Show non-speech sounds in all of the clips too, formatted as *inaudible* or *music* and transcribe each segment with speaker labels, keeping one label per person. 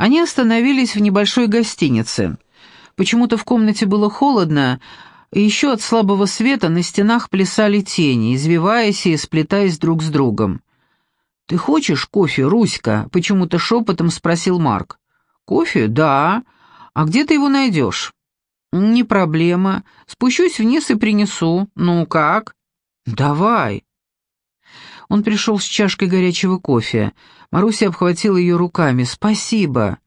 Speaker 1: Они остановились в небольшой гостинице. Почему-то в комнате было холодно, и еще от слабого света на стенах плясали тени, извиваясь и сплетаясь друг с другом. «Ты хочешь кофе, Руська?» — почему-то шепотом спросил Марк. «Кофе? Да. А где ты его найдешь?» «Не проблема. Спущусь вниз и принесу. Ну как?» «Давай». Он пришел с чашкой горячего кофе. Маруся обхватила ее руками. «Спасибо».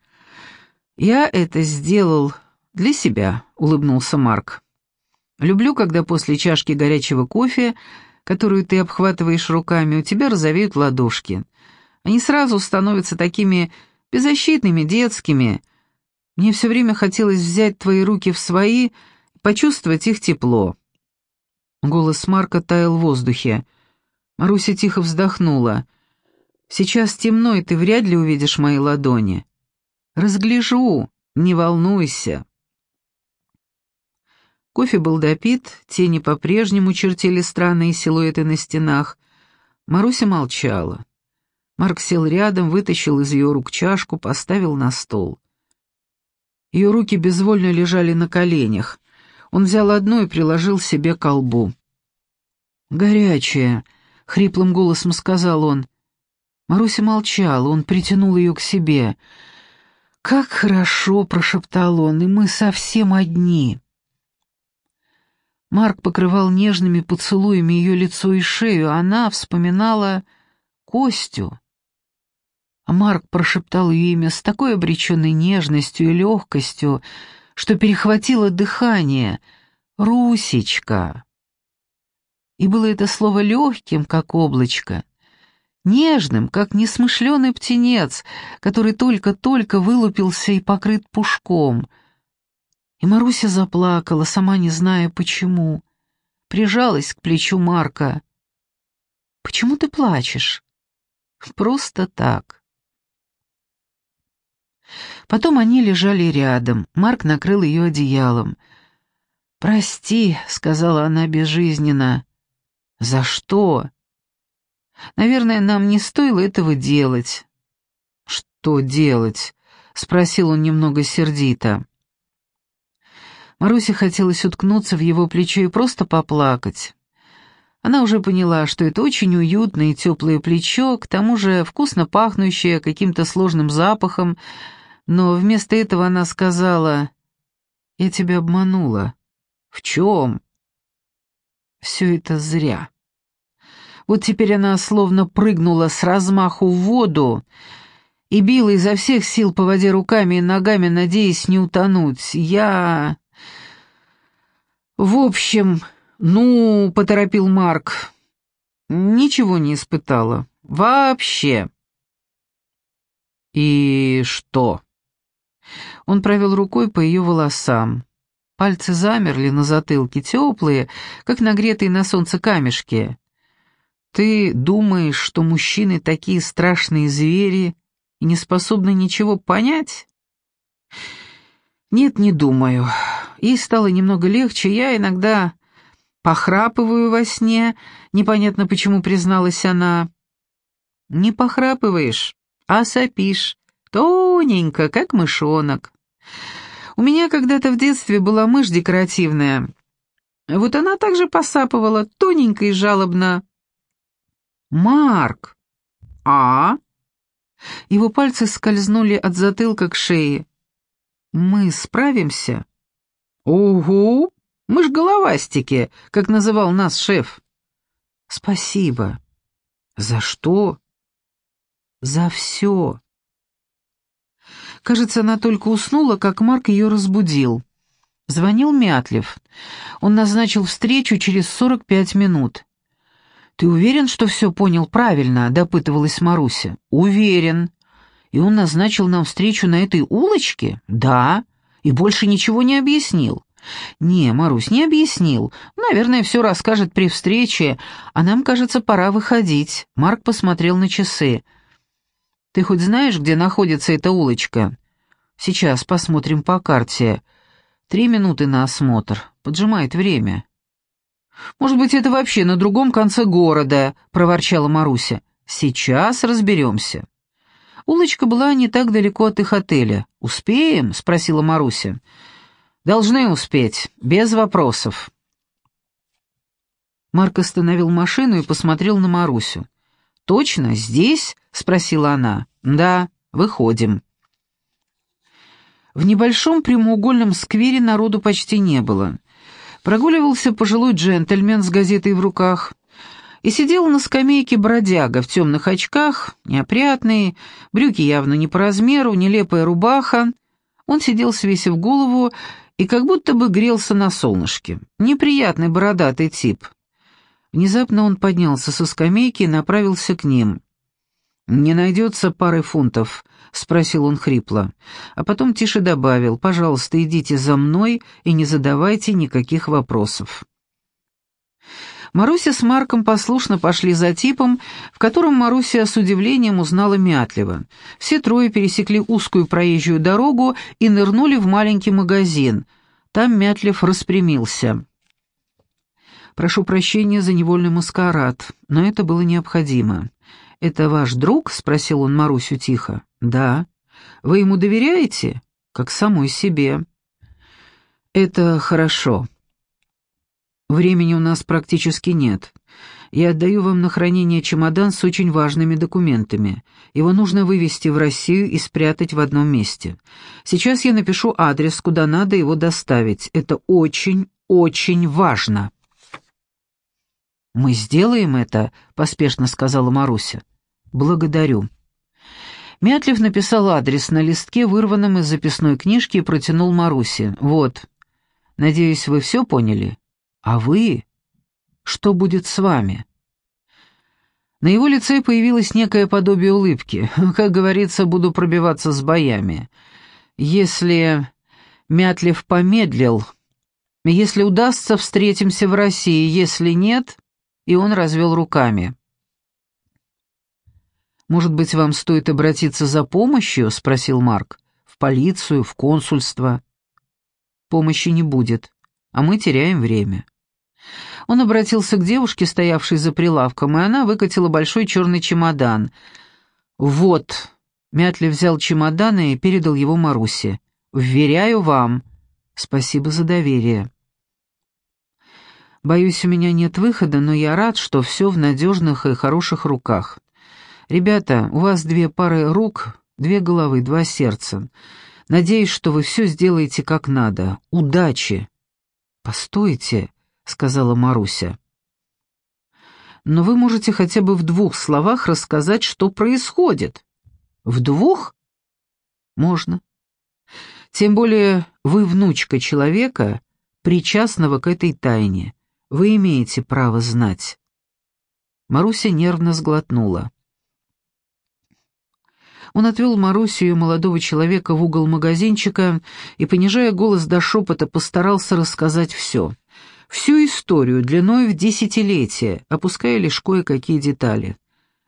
Speaker 1: «Я это сделал для себя», — улыбнулся Марк. «Люблю, когда после чашки горячего кофе, которую ты обхватываешь руками, у тебя розовеют ладошки. Они сразу становятся такими беззащитными, детскими. Мне все время хотелось взять твои руки в свои, почувствовать их тепло». Голос Марка таял в воздухе. Маруся тихо вздохнула. «Сейчас темно, и ты вряд ли увидишь мои ладони». «Разгляжу, не волнуйся». Кофе был допит, тени по-прежнему чертили странные силуэты на стенах. Маруся молчала. Марк сел рядом, вытащил из ее рук чашку, поставил на стол. Ее руки безвольно лежали на коленях. Он взял одну и приложил себе к колбу. «Горячая», — хриплым голосом сказал он. Маруся молчала, он притянул ее к себе. «Как хорошо!» — прошептал он, — «и мы совсем одни». Марк покрывал нежными поцелуями ее лицо и шею, а она вспоминала Костю. А Марк прошептал ее имя с такой обреченной нежностью и легкостью, что перехватило дыхание. «Русечка!» И было это слово легким, как облачко, нежным, как несмышленый птенец, который только-только вылупился и покрыт пушком. И Маруся заплакала, сама не зная почему. Прижалась к плечу Марка. «Почему ты плачешь?» «Просто так». Потом они лежали рядом. Марк накрыл ее одеялом. «Прости», — сказала она безжизненно. «За что?» «Наверное, нам не стоило этого делать». «Что делать?» — спросил он немного сердито. Марусе хотелось уткнуться в его плечо и просто поплакать. Она уже поняла, что это очень уютное и теплое плечо, к тому же вкусно пахнущее каким-то сложным запахом, но вместо этого она сказала, «Я тебя обманула». «В чем?» «Все это зря». Вот теперь она словно прыгнула с размаху в воду и била изо всех сил по воде руками и ногами, надеясь не утонуть. Я... В общем, ну, — поторопил Марк, — ничего не испытала. Вообще. И что? Он провел рукой по ее волосам. Пальцы замерли на затылке, теплые, как нагретые на солнце камешки. Ты думаешь, что мужчины такие страшные звери и не способны ничего понять? Нет, не думаю. Ей стало немного легче, я иногда похрапываю во сне, непонятно почему призналась она. Не похрапываешь, а сопишь, тоненько, как мышонок. У меня когда-то в детстве была мышь декоративная. Вот она также посапывала, тоненько и жалобно. «Марк!» «А?» Его пальцы скользнули от затылка к шее. «Мы справимся?» «Угу! Мы ж головастики, как называл нас шеф». «Спасибо». «За что?» «За все». Кажется, она только уснула, как Марк ее разбудил. Звонил Мятлев. Он назначил встречу через сорок пять минут. «Ты уверен, что все понял правильно?» — допытывалась Маруся. «Уверен. И он назначил нам встречу на этой улочке?» «Да. И больше ничего не объяснил». «Не, Марусь, не объяснил. Наверное, все расскажет при встрече, а нам, кажется, пора выходить». Марк посмотрел на часы. «Ты хоть знаешь, где находится эта улочка?» «Сейчас посмотрим по карте. Три минуты на осмотр. Поджимает время». «Может быть, это вообще на другом конце города», — проворчала Маруся. «Сейчас разберемся». Улочка была не так далеко от их отеля. «Успеем?» — спросила Маруся. «Должны успеть, без вопросов». Марк остановил машину и посмотрел на Марусю. «Точно, здесь?» — спросила она. «Да, выходим». В небольшом прямоугольном сквере народу почти не было. Прогуливался пожилой джентльмен с газетой в руках и сидел на скамейке бродяга в темных очках, неопрятный, брюки явно не по размеру, нелепая рубаха. Он сидел, свесив голову, и как будто бы грелся на солнышке. Неприятный бородатый тип. Внезапно он поднялся со скамейки и направился к ним. «Не найдется пары фунтов?» — спросил он хрипло. А потом тише добавил, «Пожалуйста, идите за мной и не задавайте никаких вопросов». Маруся с Марком послушно пошли за типом, в котором Маруся с удивлением узнала Мятлева. Все трое пересекли узкую проезжую дорогу и нырнули в маленький магазин. Там Мятлев распрямился. «Прошу прощения за невольный маскарад, но это было необходимо». «Это ваш друг?» — спросил он Марусю тихо. «Да». «Вы ему доверяете?» «Как самой себе». «Это хорошо. Времени у нас практически нет. Я отдаю вам на хранение чемодан с очень важными документами. Его нужно вывести в Россию и спрятать в одном месте. Сейчас я напишу адрес, куда надо его доставить. Это очень, очень важно». «Мы сделаем это», — поспешно сказала Маруся. «Благодарю». Мятлев написал адрес на листке, вырванном из записной книжки, и протянул Марусе. «Вот. Надеюсь, вы все поняли? А вы? Что будет с вами?» На его лице появилось некое подобие улыбки. *laughs* Как говорится, буду пробиваться с боями. Если Мятлев помедлил, если удастся, встретимся в России, если нет, и он развел руками. «Может быть, вам стоит обратиться за помощью?» — спросил Марк. «В полицию, в консульство?» «Помощи не будет, а мы теряем время». Он обратился к девушке, стоявшей за прилавком, и она выкатила большой черный чемодан. «Вот», — Мятли взял чемодан и передал его Марусе. «Вверяю вам. Спасибо за доверие». «Боюсь, у меня нет выхода, но я рад, что все в надежных и хороших руках. «Ребята, у вас две пары рук, две головы, два сердца. Надеюсь, что вы все сделаете как надо. Удачи!» «Постойте», — сказала Маруся. «Но вы можете хотя бы в двух словах рассказать, что происходит». «В двух?» «Можно. Тем более вы внучка человека, причастного к этой тайне. Вы имеете право знать». Маруся нервно сглотнула. Он отвел Марусю и молодого человека в угол магазинчика и, понижая голос до шепота, постарался рассказать все. Всю историю длиной в десятилетие, опуская лишь кое-какие детали.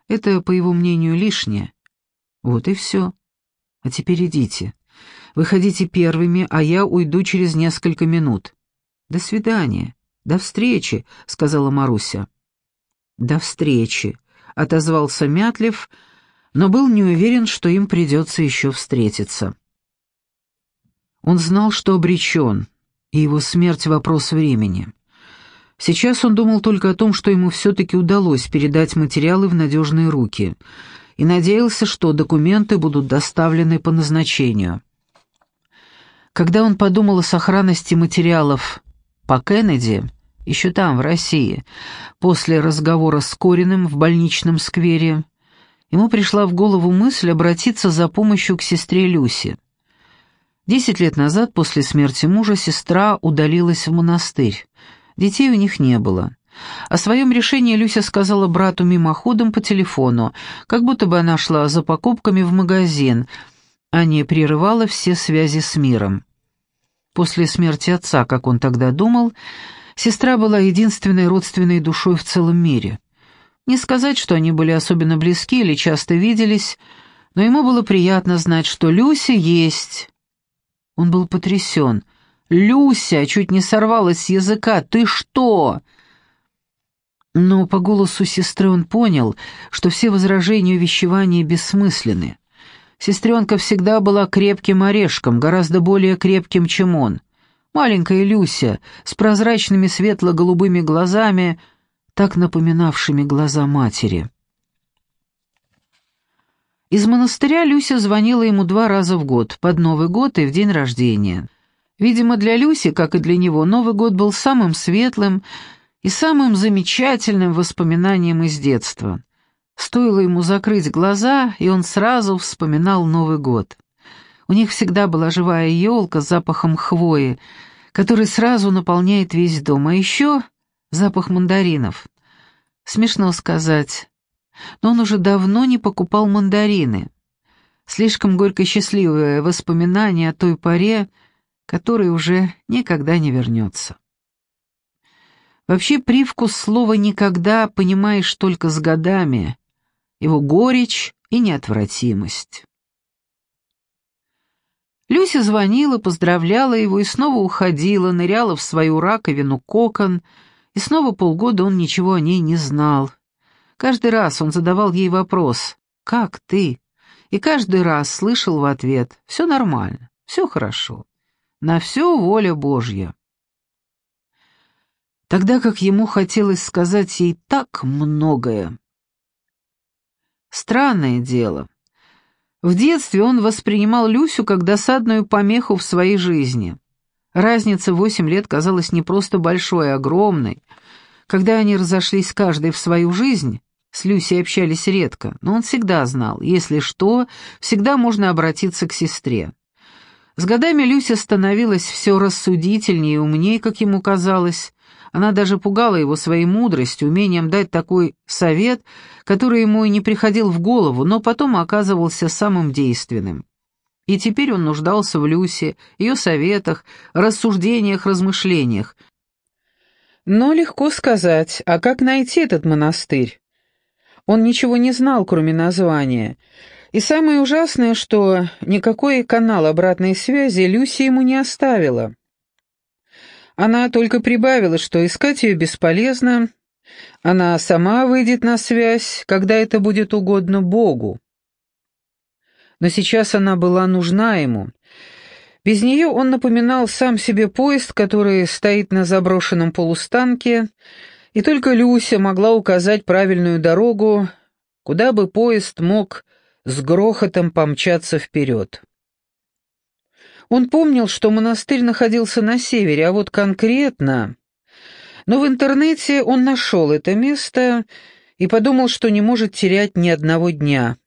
Speaker 1: Это, по его мнению, лишнее. Вот и все. А теперь идите. Выходите первыми, а я уйду через несколько минут. До свидания. До встречи, сказала Маруся. До встречи, отозвался Мятлев, — но был не уверен, что им придется еще встретиться. Он знал, что обречен, и его смерть — вопрос времени. Сейчас он думал только о том, что ему все-таки удалось передать материалы в надежные руки, и надеялся, что документы будут доставлены по назначению. Когда он подумал о сохранности материалов по Кеннеди, еще там, в России, после разговора с Кориным в больничном сквере, ему пришла в голову мысль обратиться за помощью к сестре Люси. Десять лет назад, после смерти мужа, сестра удалилась в монастырь. Детей у них не было. О своем решении Люся сказала брату мимоходом по телефону, как будто бы она шла за покупками в магазин, а не прерывала все связи с миром. После смерти отца, как он тогда думал, сестра была единственной родственной душой в целом мире. Не сказать, что они были особенно близки или часто виделись, но ему было приятно знать, что Люся есть. Он был потрясен. «Люся!» — чуть не сорвалась с языка. «Ты что?» Но по голосу сестры он понял, что все возражения и увещевания бессмысленны. Сестренка всегда была крепким орешком, гораздо более крепким, чем он. Маленькая Люся с прозрачными светло-голубыми глазами, так напоминавшими глаза матери. Из монастыря Люся звонила ему два раза в год, под Новый год и в день рождения. Видимо, для Люси, как и для него, Новый год был самым светлым и самым замечательным воспоминанием из детства. Стоило ему закрыть глаза, и он сразу вспоминал Новый год. У них всегда была живая елка с запахом хвои, который сразу наполняет весь дом, а еще запах мандаринов. Смешно сказать, но он уже давно не покупал мандарины. Слишком горько-счастливое воспоминание о той поре, которая уже никогда не вернется. Вообще привкус слова «никогда» понимаешь только с годами, его горечь и неотвратимость. Люся звонила, поздравляла его и снова уходила, ныряла в свою раковину кокон, и снова полгода он ничего о ней не знал. Каждый раз он задавал ей вопрос «Как ты?» и каждый раз слышал в ответ «Все нормально, все хорошо, на все воля Божья». Тогда как ему хотелось сказать ей так многое. Странное дело. В детстве он воспринимал Люсю как досадную помеху в своей жизни. Разница в восемь лет казалась не просто большой, а огромной. Когда они разошлись каждый в свою жизнь, с Люсей общались редко, но он всегда знал, если что, всегда можно обратиться к сестре. С годами Люся становилась все рассудительнее и умнее, как ему казалось, она даже пугала его своей мудростью, умением дать такой совет, который ему и не приходил в голову, но потом оказывался самым действенным. И теперь он нуждался в Люсе, ее советах, рассуждениях, размышлениях. Но легко сказать, а как найти этот монастырь? Он ничего не знал, кроме названия. И самое ужасное, что никакой канал обратной связи Люси ему не оставила. Она только прибавила, что искать ее бесполезно, она сама выйдет на связь, когда это будет угодно Богу. Но сейчас она была нужна ему. Без нее он напоминал сам себе поезд, который стоит на заброшенном полустанке, и только Люся могла указать правильную дорогу, куда бы поезд мог с грохотом помчаться вперед. Он помнил, что монастырь находился на севере, а вот конкретно... Но в интернете он нашел это место и подумал, что не может терять ни одного дня.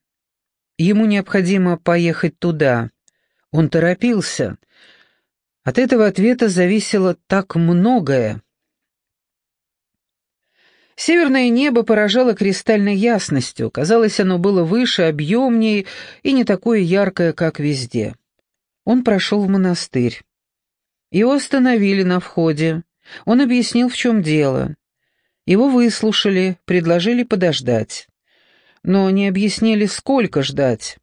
Speaker 1: Ему необходимо поехать туда. Он торопился. От этого ответа зависело так многое. Северное небо поражало кристальной ясностью. Казалось, оно было выше, объемнее и не такое яркое, как везде. Он прошел в монастырь. Его остановили на входе. Он объяснил, в чем дело. Его выслушали, предложили подождать. Но не объяснили, сколько ждать.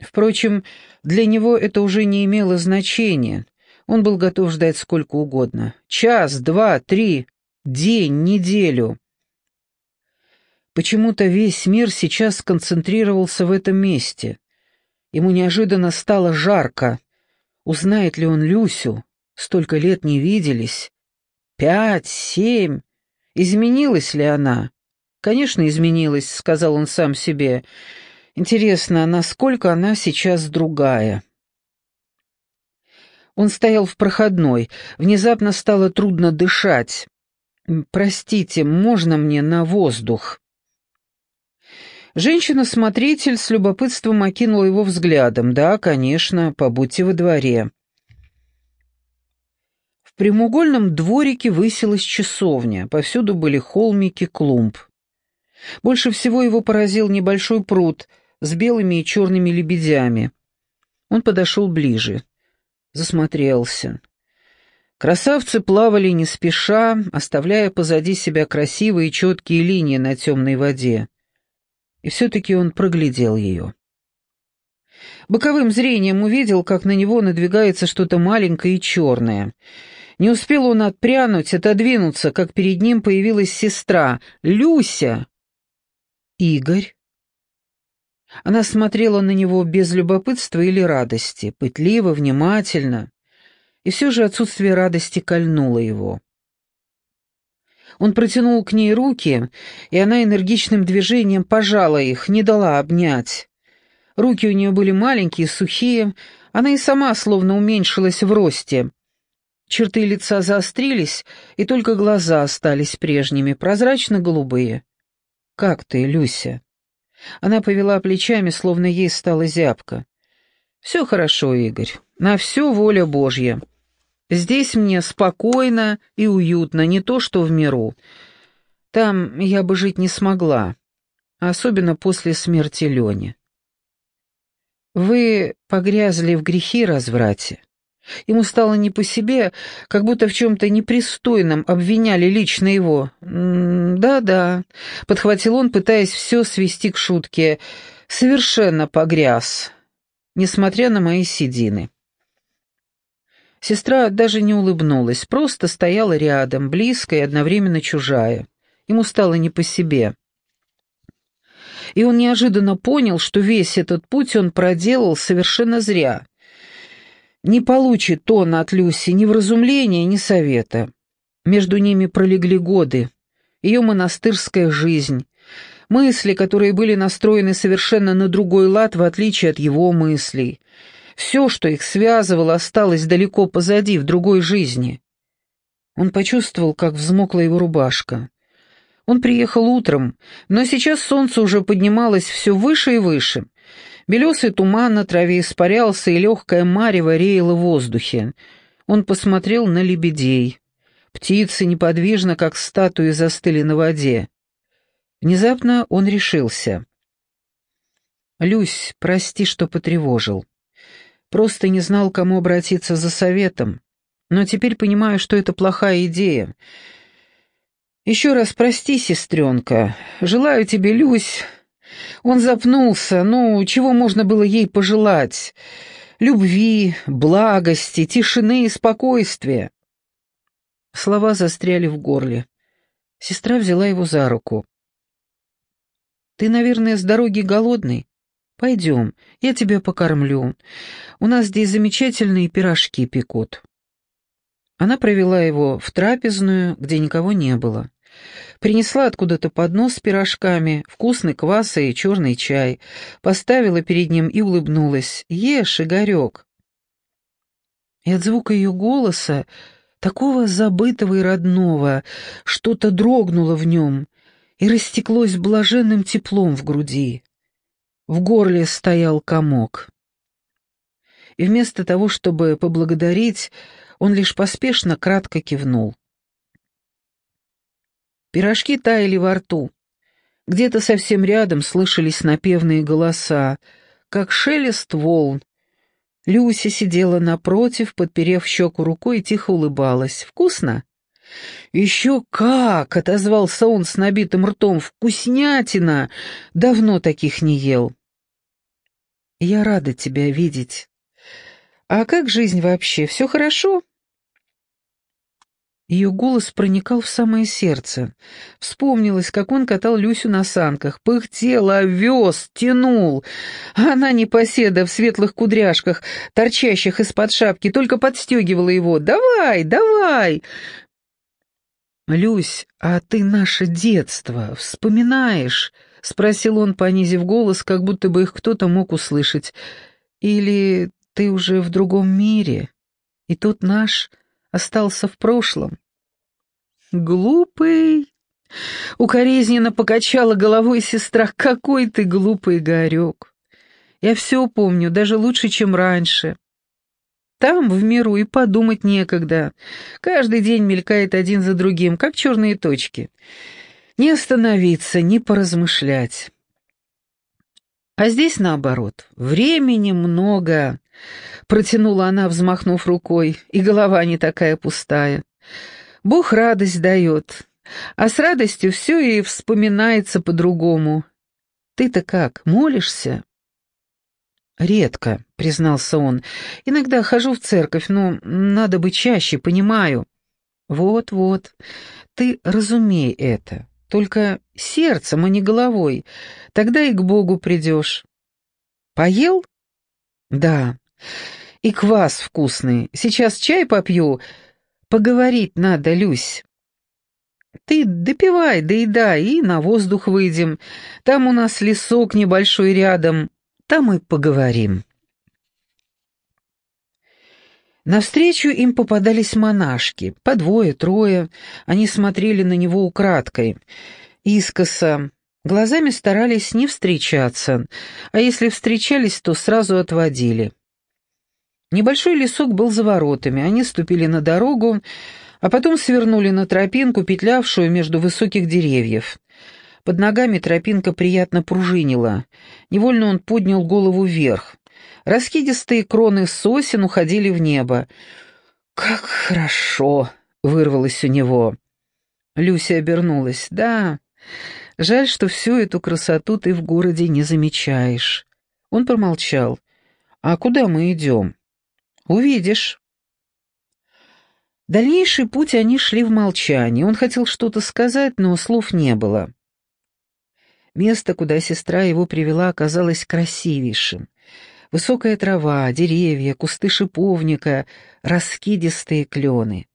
Speaker 1: Впрочем, для него это уже не имело значения. Он был готов ждать сколько угодно. Час, два, три, день, неделю. Почему-то весь мир сейчас сконцентрировался в этом месте. Ему неожиданно стало жарко. Узнает ли он Люсю? Столько лет не виделись. Пять, семь. Изменилась ли она? Конечно, изменилась, сказал он сам себе. Интересно, насколько она сейчас другая? Он стоял в проходной. Внезапно стало трудно дышать. «Простите, можно мне на воздух?» Женщина-смотритель с любопытством окинула его взглядом. «Да, конечно, побудьте во дворе». В прямоугольном дворике высилась часовня, повсюду были холмики, клумб. Больше всего его поразил небольшой пруд с белыми и черными лебедями. Он подошел ближе, засмотрелся. Красавцы плавали не спеша, оставляя позади себя красивые четкие линии на темной воде и все-таки он проглядел ее. Боковым зрением увидел, как на него надвигается что-то маленькое и черное. Не успел он отпрянуть, отодвинуться, как перед ним появилась сестра, Люся. Игорь. Она смотрела на него без любопытства или радости, пытливо, внимательно, и все же отсутствие радости кольнуло его. Он протянул к ней руки, и она энергичным движением пожала их, не дала обнять. Руки у нее были маленькие, сухие, она и сама словно уменьшилась в росте. Черты лица заострились, и только глаза остались прежними, прозрачно-голубые. «Как ты, Люся?» Она повела плечами, словно ей стало зябко. «Все хорошо, Игорь, на все воля Божья. Здесь мне спокойно и уютно, не то что в миру. Там я бы жить не смогла, особенно после смерти Лени. Вы погрязли в грехи разврате. Ему стало не по себе, как будто в чем-то непристойном обвиняли лично его. «Да-да», — подхватил он, пытаясь все свести к шутке, — «совершенно погряз, несмотря на мои седины». Сестра даже не улыбнулась, просто стояла рядом, близкая и одновременно чужая. Ему стало не по себе. И он неожиданно понял, что весь этот путь он проделал совершенно зря. Не получит он от Люси ни вразумления, ни совета. Между ними пролегли годы, ее монастырская жизнь, мысли, которые были настроены совершенно на другой лад, в отличие от его мыслей — все, что их связывало, осталось далеко позади, в другой жизни. Он почувствовал, как взмокла его рубашка. Он приехал утром, но сейчас солнце уже поднималось все выше и выше. Белесый туман на траве испарялся, и легкая марево реяла в воздухе. Он посмотрел на лебедей. Птицы неподвижно, как статуи, застыли на воде. Внезапно он решился. «Люсь, прости, что потревожил. Просто не знал, кому обратиться за советом. Но теперь понимаю, что это плохая идея. Еще раз прости, сестренка. Желаю тебе, Люсь... Он запнулся. Ну, чего можно было ей пожелать? Любви, благости, тишины и спокойствия. Слова застряли в горле. Сестра взяла его за руку. «Ты, наверное, с дороги голодный?» «Пойдем, я тебя покормлю. У нас здесь замечательные пирожки пекут». Она провела его в трапезную, где никого не было. Принесла откуда-то поднос с пирожками, вкусный квас и черный чай, поставила перед ним и улыбнулась. «Ешь, Игорек!» И от звука ее голоса, такого забытого и родного, что-то дрогнуло в нем и растеклось блаженным теплом в груди. В горле стоял комок. И вместо того, чтобы поблагодарить, он лишь поспешно кратко кивнул. Пирожки таяли во рту. Где-то совсем рядом слышались напевные голоса, как шелест волн. Люся сидела напротив, подперев щеку рукой и тихо улыбалась. «Вкусно?» «Еще как!» — отозвался он с набитым ртом. «Вкуснятина! Давно таких не ел». «Я рада тебя видеть. А как жизнь вообще? Все хорошо?» Ее голос проникал в самое сердце. Вспомнилось, как он катал Люсю на санках, пыхтел, овес, тянул. Она, непоседа, в светлых кудряшках, торчащих из-под шапки, только подстегивала его. «Давай, давай!» «Люсь, а ты наше детство вспоминаешь?» — спросил он, понизив голос, как будто бы их кто-то мог услышать. «Или ты уже в другом мире, и тот наш остался в прошлом?» «Глупый!» — укоризненно покачала головой сестра. «Какой ты глупый, Игорек! Я все помню, даже лучше, чем раньше. Там, в миру, и подумать некогда. Каждый день мелькает один за другим, как черные точки. Не остановиться, не поразмышлять. А здесь наоборот. Времени много. Протянула она, взмахнув рукой, и голова не такая пустая. Бог радость дает, а с радостью все и вспоминается по-другому. Ты-то как, молишься? «Редко», — признался он. «Иногда хожу в церковь, но надо бы чаще, понимаю». «Вот-вот, ты разумей это, только сердцем, а не головой, тогда и к Богу придешь. Поел? Да. И квас вкусный. Сейчас чай попью. Поговорить надо, Люсь. Ты допивай, доедай, и на воздух выйдем. Там у нас лесок небольшой рядом. Там и поговорим. Навстречу им попадались монашки, по двое-трое. Они смотрели на него украдкой, искоса, глазами старались не встречаться, а если встречались, то сразу отводили. Небольшой лесок был за воротами, они ступили на дорогу, а потом свернули на тропинку, петлявшую между высоких деревьев. Под ногами тропинка приятно пружинила. Невольно он поднял голову вверх. Раскидистые кроны сосен уходили в небо. «Как хорошо!» — вырвалось у него. Люся обернулась. «Да, жаль, что всю эту красоту ты в городе не замечаешь». Он промолчал. «А куда мы идем?» «Увидишь». Дальнейший путь они шли в молчании. Он хотел что-то сказать, но слов не было. Место, куда сестра его привела, оказалось красивейшим. Высокая трава, деревья, кусты шиповника, раскидистые клены.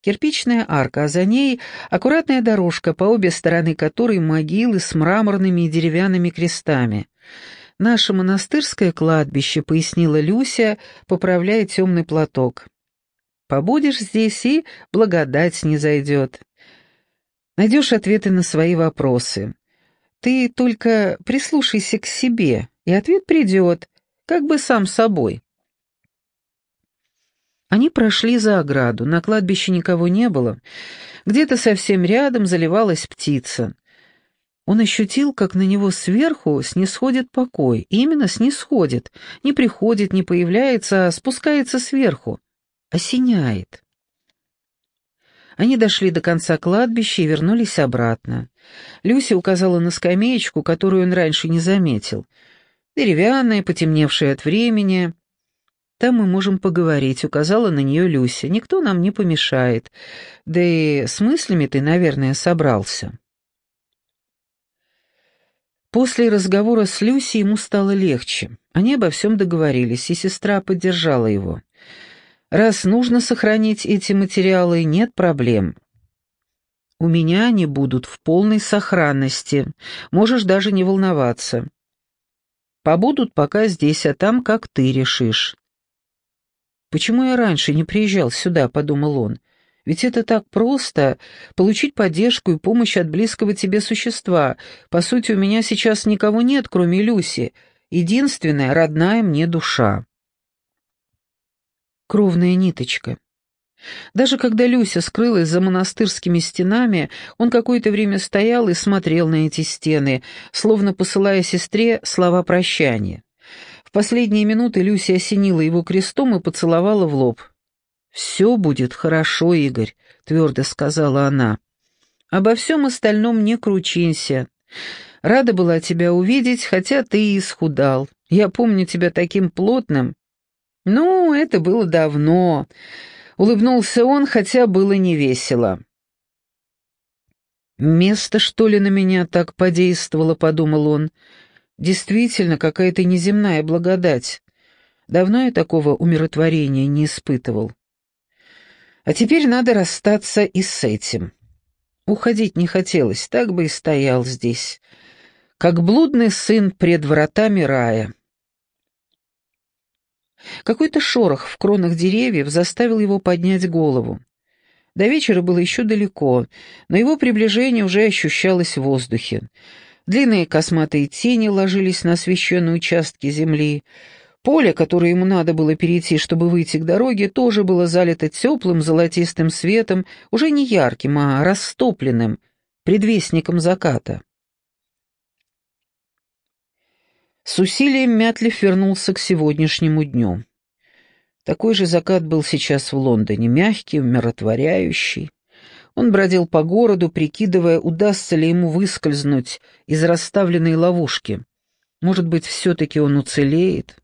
Speaker 1: Кирпичная арка, а за ней аккуратная дорожка, по обе стороны которой могилы с мраморными и деревянными крестами. «Наше монастырское кладбище», — пояснила Люся, поправляя темный платок. «Побудешь здесь, и благодать не зайдет. Найдешь ответы на свои вопросы. Ты только прислушайся к себе, и ответ придет, как бы сам собой. Они прошли за ограду, на кладбище никого не было. Где-то совсем рядом заливалась птица. Он ощутил, как на него сверху снисходит покой. Именно снисходит. Не приходит, не появляется, а спускается сверху. Осеняет. Они дошли до конца кладбища и вернулись обратно. Люся указала на скамеечку, которую он раньше не заметил — деревянная, потемневшая от времени. Там мы можем поговорить», — указала на нее Люся. «Никто нам не помешает. Да и с мыслями ты, наверное, собрался». После разговора с Люси ему стало легче. Они обо всем договорились, и сестра поддержала его. «Раз нужно сохранить эти материалы, нет проблем. У меня они будут в полной сохранности. Можешь даже не волноваться. Побудут пока здесь, а там как ты решишь». «Почему я раньше не приезжал сюда?» — подумал он. «Ведь это так просто — получить поддержку и помощь от близкого тебе существа. По сути, у меня сейчас никого нет, кроме Люси. Единственная, родная мне душа». Кровная ниточка. Даже когда Люся скрылась за монастырскими стенами, он какое-то время стоял и смотрел на эти стены, словно посылая сестре слова прощания. В последние минуты Люся осенила его крестом и поцеловала в лоб. «Все будет хорошо, Игорь», — твердо сказала она. «Обо всем остальном не кручинься. Рада была тебя увидеть, хотя ты и исхудал. Я помню тебя таким плотным». «Ну, это было давно. Улыбнулся он, хотя было невесело. «Место, что ли, на меня так подействовало?» — подумал он. «Действительно, какая-то неземная благодать. Давно я такого умиротворения не испытывал. А теперь надо расстаться и с этим. Уходить не хотелось, так бы и стоял здесь, как блудный сын пред вратами рая». Какой-то шорох в кронах деревьев заставил его поднять голову. До вечера было еще далеко, но его приближение уже ощущалось в воздухе. Длинные косматые тени ложились на освещенные участки земли. Поле, которое ему надо было перейти, чтобы выйти к дороге, тоже было залито теплым золотистым светом, уже не ярким, а растопленным, предвестником заката. С усилием Мятлив вернулся к сегодняшнему дню. Такой же закат был сейчас в Лондоне, мягкий, умиротворяющий. Он бродил по городу, прикидывая, удастся ли ему выскользнуть из расставленной ловушки. Может быть, все-таки он уцелеет?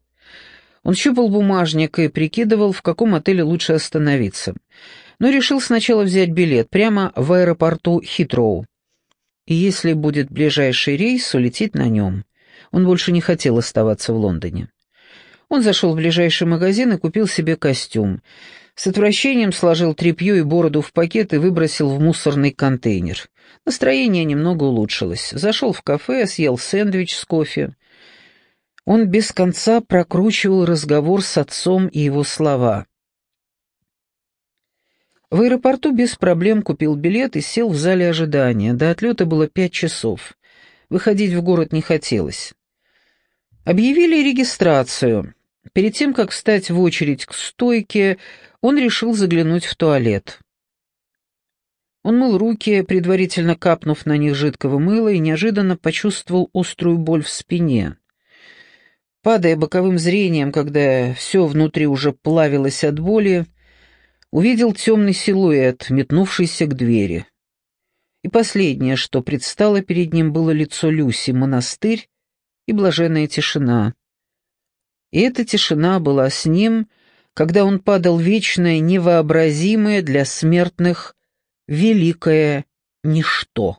Speaker 1: Он щупал бумажник и прикидывал, в каком отеле лучше остановиться. Но решил сначала взять билет прямо в аэропорту Хитроу. И если будет ближайший рейс, улететь на нем. Он больше не хотел оставаться в Лондоне. Он зашел в ближайший магазин и купил себе костюм. С отвращением сложил тряпью и бороду в пакет и выбросил в мусорный контейнер. Настроение немного улучшилось. Зашел в кафе, съел сэндвич с кофе. Он без конца прокручивал разговор с отцом и его слова. В аэропорту без проблем купил билет и сел в зале ожидания. До отлета было пять часов. Выходить в город не хотелось. Объявили регистрацию. Перед тем, как встать в очередь к стойке, он решил заглянуть в туалет. Он мыл руки, предварительно капнув на них жидкого мыла, и неожиданно почувствовал острую боль в спине. Падая боковым зрением, когда все внутри уже плавилось от боли, увидел темный силуэт, метнувшийся к двери. И последнее, что предстало перед ним, было лицо Люси, монастырь и блаженная тишина. И эта тишина была с ним, когда он падал вечное, невообразимое для смертных великое ничто.